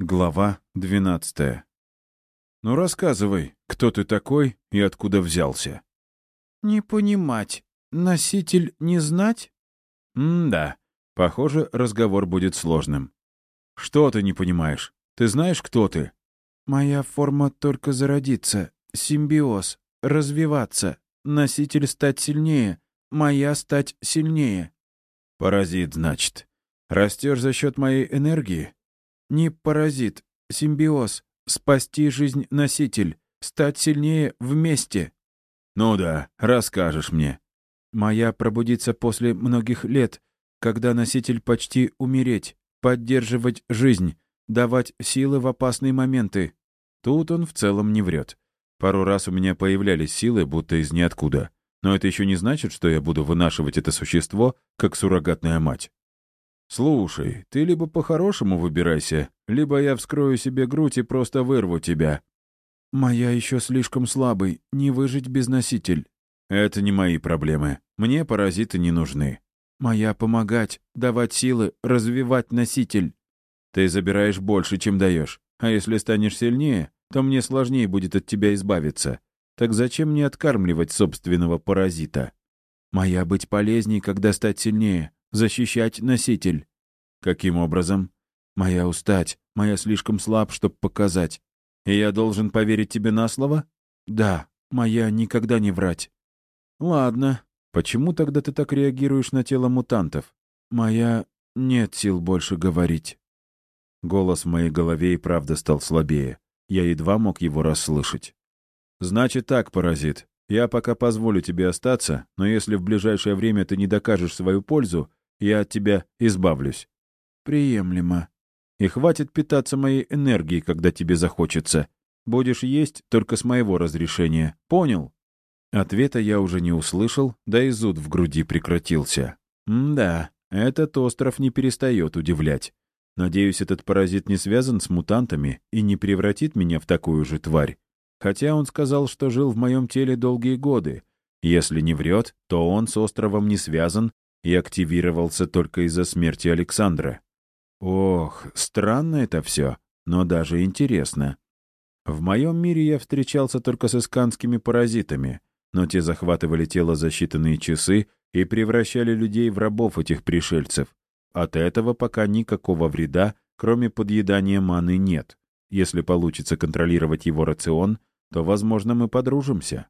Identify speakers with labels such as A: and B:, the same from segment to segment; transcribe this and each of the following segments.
A: Глава 12. «Ну, рассказывай, кто ты такой и откуда взялся?»
B: «Не понимать. Носитель не знать?»
A: «М-да. Похоже, разговор будет сложным. Что ты не понимаешь? Ты знаешь, кто ты?»
B: «Моя форма только зародиться. Симбиоз. Развиваться. Носитель стать сильнее. Моя стать сильнее».
A: «Паразит, значит. Растешь за счет моей энергии?»
B: Не паразит, симбиоз, спасти жизнь носитель, стать сильнее вместе.
A: Ну да, расскажешь мне.
B: Моя пробудится после многих лет, когда носитель почти умереть, поддерживать жизнь, давать силы в опасные моменты.
A: Тут он в целом не врет. Пару раз у меня появлялись силы, будто из ниоткуда. Но это еще не значит, что я буду вынашивать это существо, как суррогатная мать. «Слушай, ты либо по-хорошему выбирайся, либо я вскрою себе грудь и просто вырву тебя».
B: «Моя еще слишком слабый, не выжить без носитель».
A: «Это не мои проблемы. Мне паразиты не нужны».
B: «Моя помогать, давать силы, развивать носитель».
A: «Ты забираешь больше, чем даешь. А если станешь сильнее, то мне сложнее будет от тебя избавиться. Так зачем мне откармливать собственного паразита?»
B: «Моя быть полезней, когда стать сильнее защищать носитель.
A: Каким образом?
B: Моя устать, моя слишком слаб, чтоб показать.
A: И я должен поверить тебе на слово?
B: Да, моя никогда не врать.
A: Ладно. Почему тогда ты так реагируешь на тело мутантов?
B: Моя нет сил больше говорить.
A: Голос в моей голове и правда стал слабее. Я едва мог его расслышать. «Значит так, паразит. Я пока позволю тебе остаться, но если в ближайшее время ты не докажешь свою пользу, я от тебя избавлюсь».
B: «Приемлемо».
A: «И хватит питаться моей энергией, когда тебе захочется. Будешь есть только с моего разрешения. Понял?» Ответа я уже не услышал, да и зуд в груди прекратился. М-да, этот остров не перестает удивлять. Надеюсь, этот паразит не связан с мутантами и не превратит меня в такую же тварь. Хотя он сказал, что жил в моем теле долгие годы. Если не врет, то он с островом не связан и активировался только из-за смерти Александра. Ох, странно это все, но даже интересно. В моем мире я встречался только с исканскими паразитами, но те захватывали тело за считанные часы и превращали людей в рабов этих пришельцев. От этого пока никакого вреда, кроме подъедания маны, нет. Если получится контролировать его рацион, то, возможно, мы подружимся.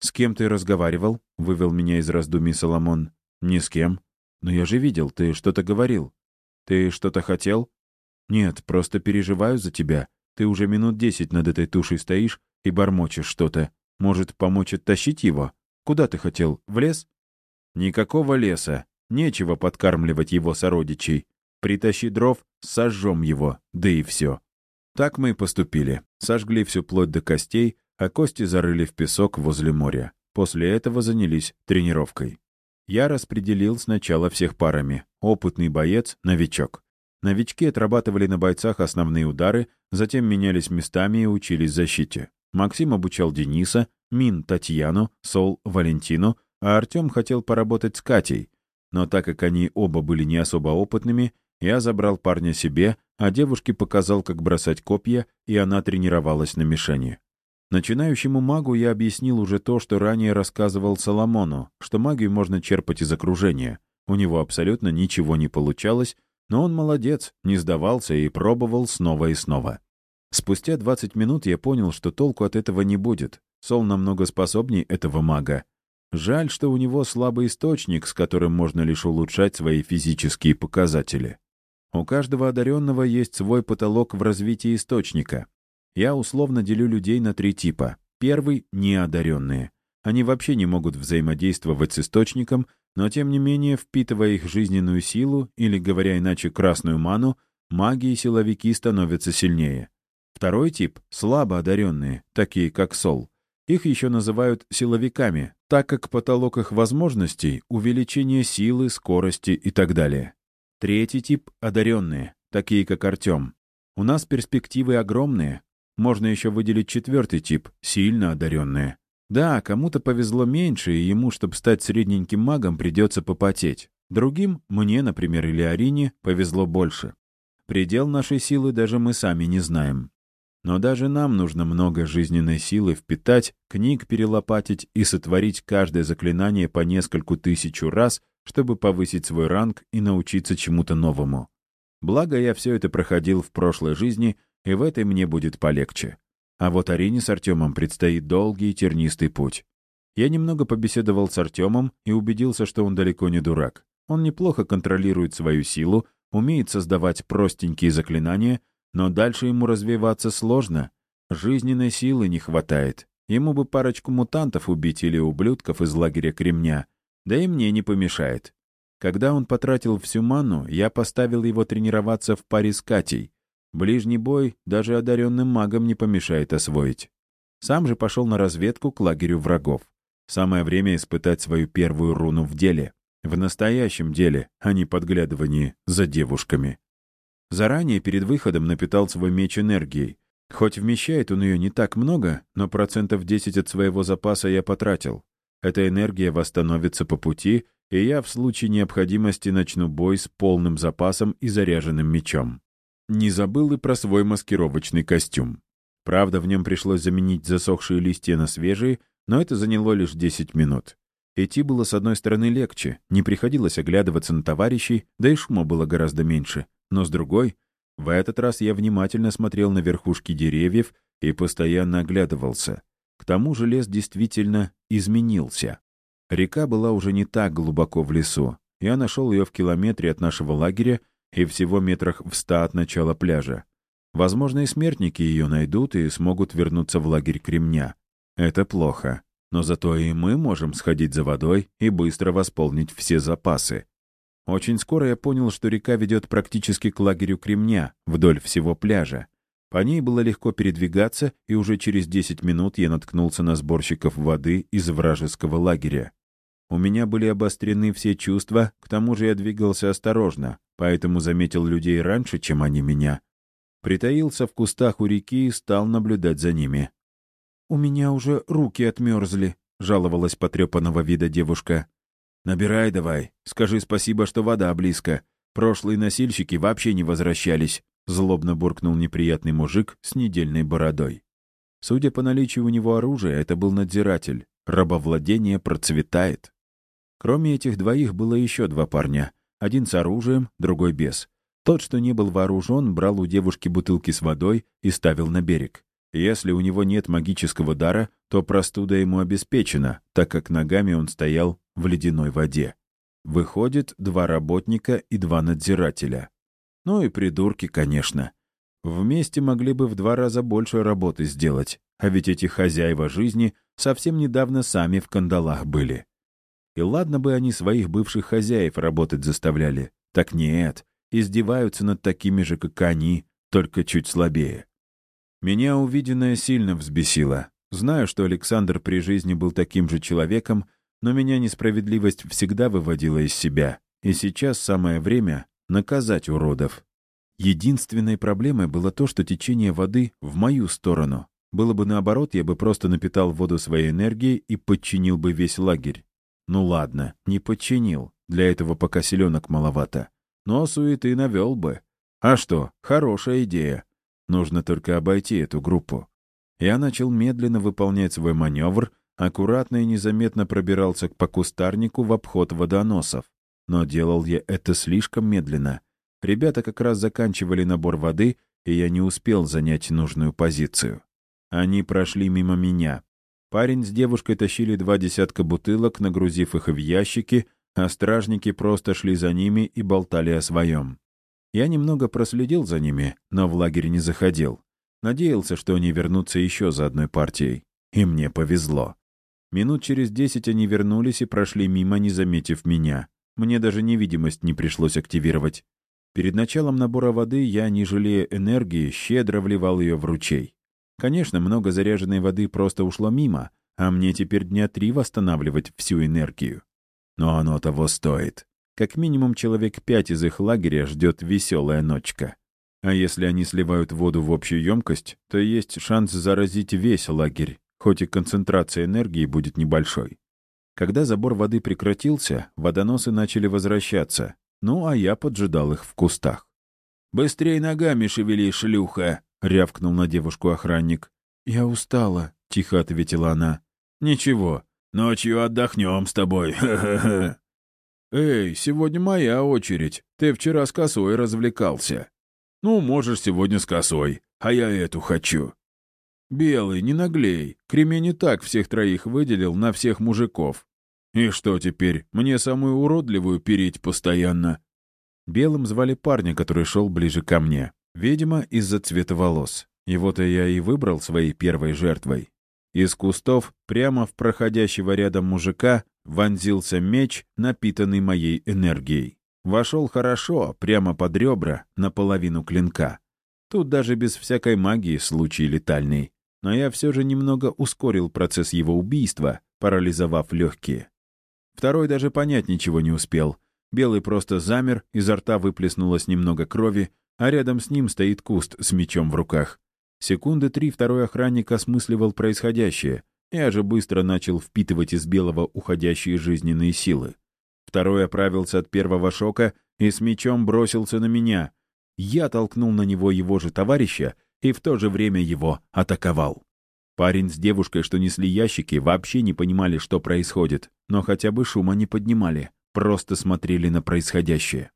A: «С кем ты разговаривал?» — вывел меня из раздумий Соломон. «Ни с кем. Но я же видел, ты что-то говорил. Ты что-то хотел?» «Нет, просто переживаю за тебя. Ты уже минут десять над этой тушей стоишь и бормочешь что-то. Может, помочь оттащить его? Куда ты хотел? В лес?» «Никакого леса. Нечего подкармливать его сородичей. Притащи дров, сожжем его, да и все». Так мы и поступили. Сожгли всю плоть до костей, а кости зарыли в песок возле моря. После этого занялись тренировкой. Я распределил сначала всех парами. Опытный боец, новичок. Новички отрабатывали на бойцах основные удары, затем менялись местами и учились защите. Максим обучал Дениса, Мин — Татьяну, Сол — Валентину, а Артем хотел поработать с Катей. Но так как они оба были не особо опытными, я забрал парня себе, а девушке показал, как бросать копья, и она тренировалась на мишени. Начинающему магу я объяснил уже то, что ранее рассказывал Соломону, что магию можно черпать из окружения. У него абсолютно ничего не получалось, но он молодец, не сдавался и пробовал снова и снова. Спустя 20 минут я понял, что толку от этого не будет. Сол намного способней этого мага. Жаль, что у него слабый источник, с которым можно лишь улучшать свои физические показатели. У каждого одаренного есть свой потолок в развитии источника, я условно делю людей на три типа. Первый — неодаренные. Они вообще не могут взаимодействовать с источником, но тем не менее, впитывая их жизненную силу, или, говоря иначе, красную ману, маги и силовики становятся сильнее. Второй тип — слабо одаренные, такие как Сол. Их еще называют силовиками, так как потолок их возможностей — увеличение силы, скорости и так далее. Третий тип — одаренные, такие как Артем. У нас перспективы огромные, можно еще выделить четвертый тип — сильно одаренные. Да, кому-то повезло меньше, и ему, чтобы стать средненьким магом, придется попотеть. Другим, мне, например, или Арине, повезло больше. Предел нашей силы даже мы сами не знаем. Но даже нам нужно много жизненной силы впитать, книг перелопатить и сотворить каждое заклинание по нескольку тысячу раз, чтобы повысить свой ранг и научиться чему-то новому. Благо, я все это проходил в прошлой жизни, и в этой мне будет полегче. А вот Арине с Артемом предстоит долгий и тернистый путь. Я немного побеседовал с Артемом и убедился, что он далеко не дурак. Он неплохо контролирует свою силу, умеет создавать простенькие заклинания, но дальше ему развиваться сложно. Жизненной силы не хватает. Ему бы парочку мутантов убить или ублюдков из лагеря Кремня. Да и мне не помешает. Когда он потратил всю ману, я поставил его тренироваться в паре с Катей. Ближний бой даже одаренным магам не помешает освоить. Сам же пошел на разведку к лагерю врагов. Самое время испытать свою первую руну в деле. В настоящем деле, а не подглядывании за девушками. Заранее перед выходом напитал свой меч энергией. Хоть вмещает он ее не так много, но процентов 10 от своего запаса я потратил. Эта энергия восстановится по пути, и я в случае необходимости начну бой с полным запасом и заряженным мечом. Не забыл и про свой маскировочный костюм. Правда, в нем пришлось заменить засохшие листья на свежие, но это заняло лишь 10 минут. Идти было, с одной стороны, легче, не приходилось оглядываться на товарищей, да и шума было гораздо меньше. Но с другой, в этот раз я внимательно смотрел на верхушки деревьев и постоянно оглядывался. К тому же лес действительно изменился. Река была уже не так глубоко в лесу. Я нашел ее в километре от нашего лагеря и всего метрах в ста от начала пляжа. Возможно, и смертники ее найдут и смогут вернуться в лагерь Кремня. Это плохо. Но зато и мы можем сходить за водой и быстро восполнить все запасы. Очень скоро я понял, что река ведет практически к лагерю Кремня, вдоль всего пляжа. По ней было легко передвигаться, и уже через 10 минут я наткнулся на сборщиков воды из вражеского лагеря. У меня были обострены все чувства, к тому же я двигался осторожно, поэтому заметил людей раньше, чем они меня. Притаился в кустах у реки и стал наблюдать за ними. «У меня уже руки отмерзли», — жаловалась потрепанного вида девушка. «Набирай давай. Скажи спасибо, что вода близко. Прошлые носильщики вообще не возвращались», — злобно буркнул неприятный мужик с недельной бородой. Судя по наличию у него оружия, это был надзиратель. Рабовладение процветает. Кроме этих двоих было еще два парня. Один с оружием, другой без. Тот, что не был вооружен, брал у девушки бутылки с водой и ставил на берег. Если у него нет магического дара, то простуда ему обеспечена, так как ногами он стоял в ледяной воде. Выходит, два работника и два надзирателя. Ну и придурки, конечно. Вместе могли бы в два раза больше работы сделать, а ведь эти хозяева жизни совсем недавно сами в кандалах были. И ладно бы они своих бывших хозяев работать заставляли. Так нет, издеваются над такими же, как они, только чуть слабее. Меня увиденное сильно взбесило. Знаю, что Александр при жизни был таким же человеком, но меня несправедливость всегда выводила из себя, и сейчас самое время наказать уродов. Единственной проблемой было то, что течение воды в мою сторону. Было бы наоборот, я бы просто напитал воду своей энергией и подчинил бы весь лагерь. Ну ладно, не подчинил, для этого пока селенок маловато. Но суеты навел бы. А что, хорошая идея. Нужно только обойти эту группу. Я начал медленно выполнять свой маневр, аккуратно и незаметно пробирался к покустарнику в обход водоносов. Но делал я это слишком медленно. Ребята как раз заканчивали набор воды, и я не успел занять нужную позицию. Они прошли мимо меня. Парень с девушкой тащили два десятка бутылок, нагрузив их в ящики, а стражники просто шли за ними и болтали о своем. Я немного проследил за ними, но в лагерь не заходил. Надеялся, что они вернутся еще за одной партией. И мне повезло. Минут через десять они вернулись и прошли мимо, не заметив меня. Мне даже невидимость не пришлось активировать. Перед началом набора воды я, не жалея энергии, щедро вливал ее в ручей. Конечно, много заряженной воды просто ушло мимо, а мне теперь дня три восстанавливать всю энергию. Но оно того стоит. Как минимум человек пять из их лагеря ждет веселая ночка. А если они сливают воду в общую емкость, то есть шанс заразить весь лагерь, хоть и концентрация энергии будет небольшой. Когда забор воды прекратился, водоносы начали возвращаться, ну а я поджидал их в кустах. «Быстрей ногами шевели, шлюха!» — рявкнул на девушку охранник.
B: «Я устала», — тихо ответила она.
A: «Ничего, ночью отдохнем с тобой. Ха-ха-ха». «Эй, сегодня моя очередь. Ты вчера с косой развлекался. Ну, можешь сегодня с косой, а я эту хочу». «Белый, не наглей. Кремень не так всех троих выделил на всех мужиков. И что теперь, мне самую уродливую переть постоянно?» Белым звали парня, который шел ближе ко мне. Видимо, из-за цвета волос. Его-то я и выбрал своей первой жертвой. Из кустов, прямо в проходящего рядом мужика, вонзился меч, напитанный моей энергией. Вошел хорошо, прямо под ребра, наполовину клинка. Тут даже без всякой магии случай летальный но я все же немного ускорил процесс его убийства, парализовав легкие. Второй даже понять ничего не успел. Белый просто замер, изо рта выплеснулось немного крови, а рядом с ним стоит куст с мечом в руках. Секунды три второй охранник осмысливал происходящее. Я же быстро начал впитывать из белого уходящие жизненные силы. Второй оправился от первого шока и с мечом бросился на меня. Я толкнул на него его же товарища и в то же время его атаковал. Парень с девушкой, что несли ящики, вообще не понимали, что происходит, но хотя бы шума не поднимали, просто смотрели на происходящее.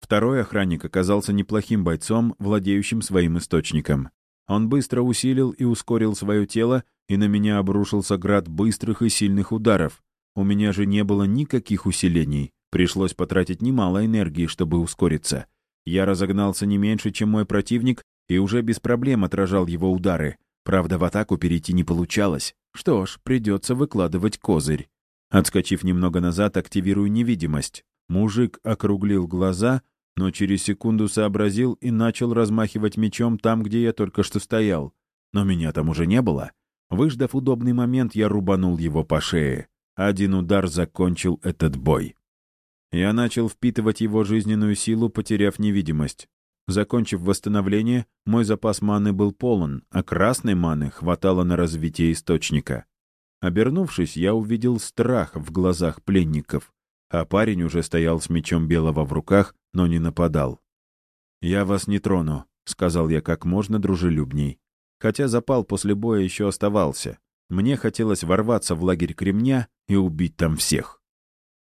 A: Второй охранник оказался неплохим бойцом, владеющим своим источником. Он быстро усилил и ускорил свое тело, и на меня обрушился град быстрых и сильных ударов. У меня же не было никаких усилений. Пришлось потратить немало энергии, чтобы ускориться. Я разогнался не меньше, чем мой противник, и уже без проблем отражал его удары. Правда, в атаку перейти не получалось. Что ж, придется выкладывать козырь. Отскочив немного назад, активирую невидимость. Мужик округлил глаза, но через секунду сообразил и начал размахивать мечом там, где я только что стоял. Но меня там уже не было. Выждав удобный момент, я рубанул его по шее. Один удар закончил этот бой. Я начал впитывать его жизненную силу, потеряв невидимость. Закончив восстановление, мой запас маны был полон, а красной маны хватало на развитие источника. Обернувшись, я увидел страх в глазах пленников, а парень уже стоял с мечом белого в руках, но не нападал. «Я вас не трону», — сказал я как можно дружелюбней. Хотя запал после боя еще оставался. Мне хотелось ворваться в лагерь Кремня и убить там всех.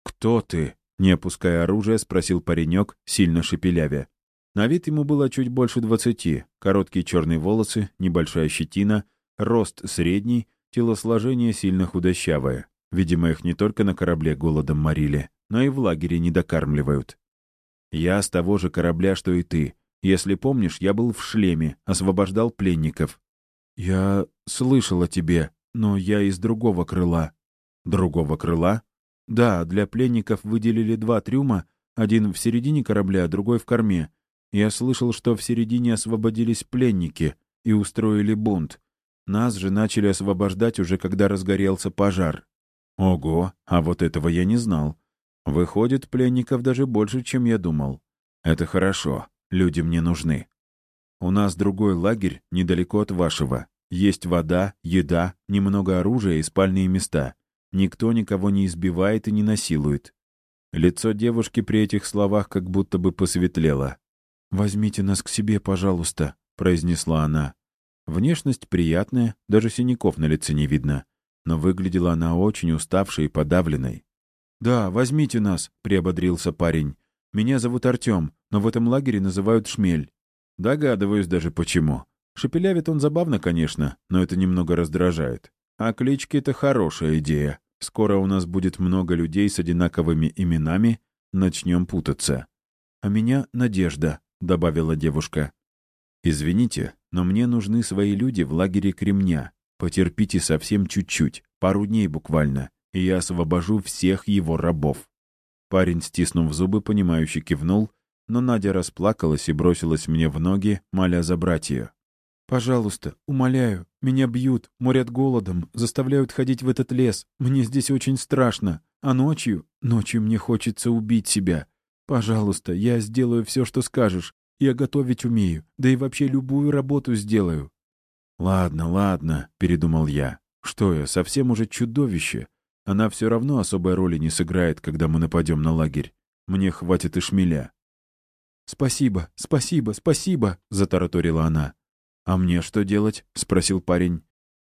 A: «Кто ты?» — не опуская оружия, спросил паренек, сильно шепелявя. На вид ему было чуть больше двадцати. Короткие черные волосы, небольшая щетина, рост средний, телосложение сильно худощавое. Видимо, их не только на корабле голодом морили, но и в лагере не докармливают. «Я с того же корабля, что и ты. Если помнишь, я был в шлеме, освобождал пленников». «Я слышал о тебе, но я из другого крыла». «Другого крыла?» «Да, для пленников выделили два трюма, один в середине корабля, другой в корме. Я слышал, что в середине освободились пленники и устроили бунт. Нас же начали освобождать уже когда разгорелся пожар. Ого, а вот этого я не знал. Выходит, пленников даже больше, чем я думал. Это хорошо, люди мне нужны. У нас другой лагерь недалеко от вашего. Есть вода, еда, немного оружия и спальные места. Никто никого не избивает и не насилует. Лицо девушки при этих словах как будто бы посветлело. «Возьмите нас к себе, пожалуйста», — произнесла она. Внешность приятная, даже синяков на лице не видно. Но выглядела она очень уставшей и подавленной. «Да, возьмите нас», — приободрился парень. «Меня зовут Артем, но в этом лагере называют Шмель». Догадываюсь даже почему. Шепелявит он забавно, конечно, но это немного раздражает. А клички — это хорошая идея. Скоро у нас будет много людей с одинаковыми именами, начнем путаться. А меня — Надежда добавила девушка. «Извините, но мне нужны свои люди в лагере Кремня. Потерпите совсем чуть-чуть, пару дней буквально, и я освобожу всех его рабов». Парень, стиснув зубы, понимающе кивнул, но Надя расплакалась и бросилась мне в ноги, моля забрать ее. «Пожалуйста, умоляю, меня бьют, морят голодом, заставляют ходить в этот лес. Мне здесь очень страшно. А ночью, ночью мне хочется убить себя. Пожалуйста, я сделаю все, что скажешь. Я готовить умею, да и вообще любую работу сделаю». «Ладно, ладно», — передумал я. «Что я, совсем уже чудовище? Она все равно особой роли не сыграет, когда мы нападем на лагерь. Мне хватит и шмеля».
B: «Спасибо, спасибо, спасибо!» — затараторила она. «А мне что делать?» — спросил парень.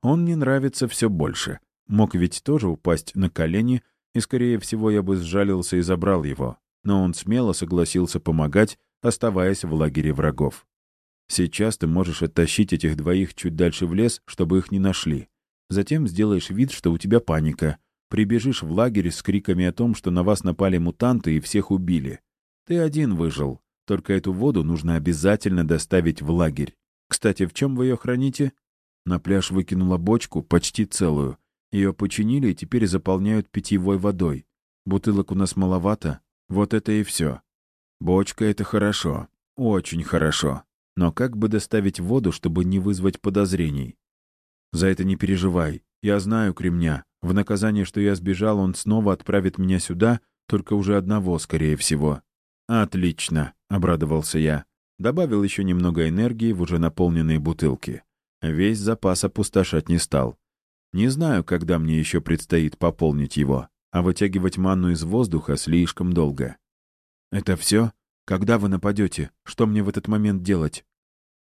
B: Он не нравится все больше. Мог ведь тоже упасть на колени, и, скорее всего, я бы сжалился и забрал его. Но он смело согласился помогать, оставаясь в лагере врагов. Сейчас ты можешь оттащить этих двоих чуть дальше в лес, чтобы их не нашли. Затем сделаешь вид, что у тебя паника. Прибежишь в лагерь с криками о том, что на вас напали мутанты и всех убили. Ты один выжил. Только эту воду нужно обязательно доставить в лагерь. Кстати, в чем вы ее храните? На пляж выкинула бочку, почти целую. Ее починили и теперь заполняют питьевой водой. Бутылок у нас маловато. Вот это и все. Бочка — это хорошо. Очень хорошо. Но как бы доставить воду, чтобы не вызвать подозрений? За это не переживай. Я знаю Кремня. В наказание, что я сбежал, он снова отправит меня сюда, только уже одного, скорее всего. «Отлично», — обрадовался я. Добавил еще немного энергии в уже наполненные бутылки. Весь запас опустошать не стал. Не знаю, когда мне еще предстоит пополнить его, а вытягивать манну из воздуха слишком долго. «Это все? Когда вы нападете? Что мне в этот момент делать?»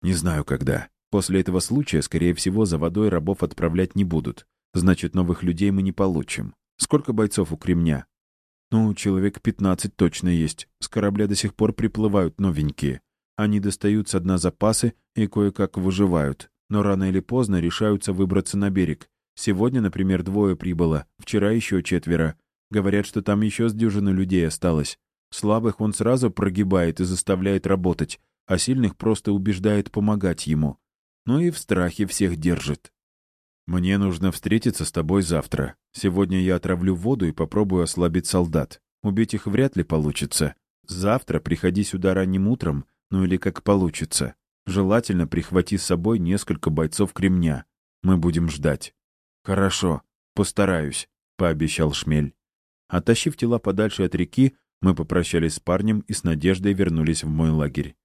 B: «Не знаю, когда. После этого случая, скорее всего, за водой рабов отправлять не будут. Значит, новых людей мы не получим. Сколько бойцов у Кремня?» «Ну, человек 15 точно есть. С корабля до сих пор приплывают новенькие. Они достают со дна запасы и кое-как выживают но рано или поздно решаются выбраться на берег. Сегодня, например, двое прибыло, вчера еще четверо. Говорят, что там еще с дюжины людей осталось. Слабых он сразу прогибает и заставляет работать, а сильных просто убеждает помогать ему. Ну и в страхе всех держит. «Мне нужно встретиться с тобой завтра. Сегодня я отравлю воду и попробую ослабить солдат. Убить их вряд ли получится. Завтра приходи сюда ранним утром, ну или как получится. Желательно прихвати с собой несколько бойцов кремня. Мы будем ждать». «Хорошо, постараюсь», — пообещал Шмель. Оттащив тела подальше от реки, мы попрощались с парнем и с надеждой вернулись в мой лагерь.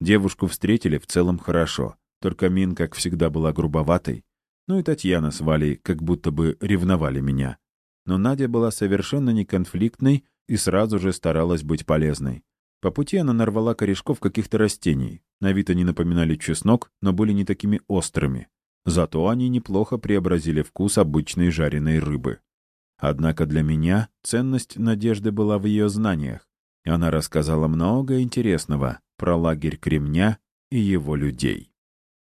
B: Девушку встретили в целом хорошо, только Мин, как всегда, была грубоватой. Ну и Татьяна с Валей как будто бы ревновали меня. Но Надя была совершенно неконфликтной и сразу же старалась быть полезной. По пути она нарвала корешков каких-то растений. На вид они напоминали чеснок, но были не такими острыми. Зато они неплохо преобразили вкус обычной жареной рыбы. Однако для меня ценность Надежды была в ее знаниях, она рассказала много интересного про лагерь Кремня и его людей.